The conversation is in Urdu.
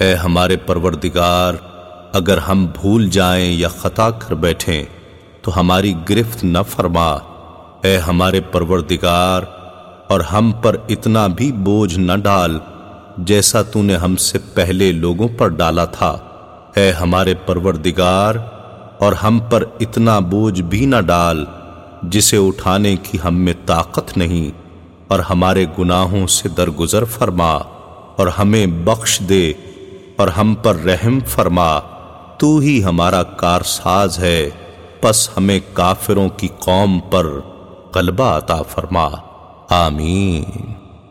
اے ہمارے پروردگار، اگر ہم بھول جائیں یا خطا کر بیٹھیں، تو ہماری گرفت نہ فرما۔ اے ہمارے پروردگار، اور ہم پر اتنا بھی بوجھ نہ ڈال جیسا تو نے ہم سے پہلے لوگوں پر ڈالا تھا۔ اے ہمارے پروردگار، اور ہم پر اتنا بوجھ بھی نہ ڈال جسے اٹھانے کی ہم میں طاقت نہیں۔ اور ہمارے گناہوں سے درگزر فرما اور ہمیں بخش دے۔ اور ہم پر رحم فرما، تو ہی ہمارا کارساز ہے۔ پس ہمیں کافروں کی قوم پر غلبہ عطا فرما۔ آمین۔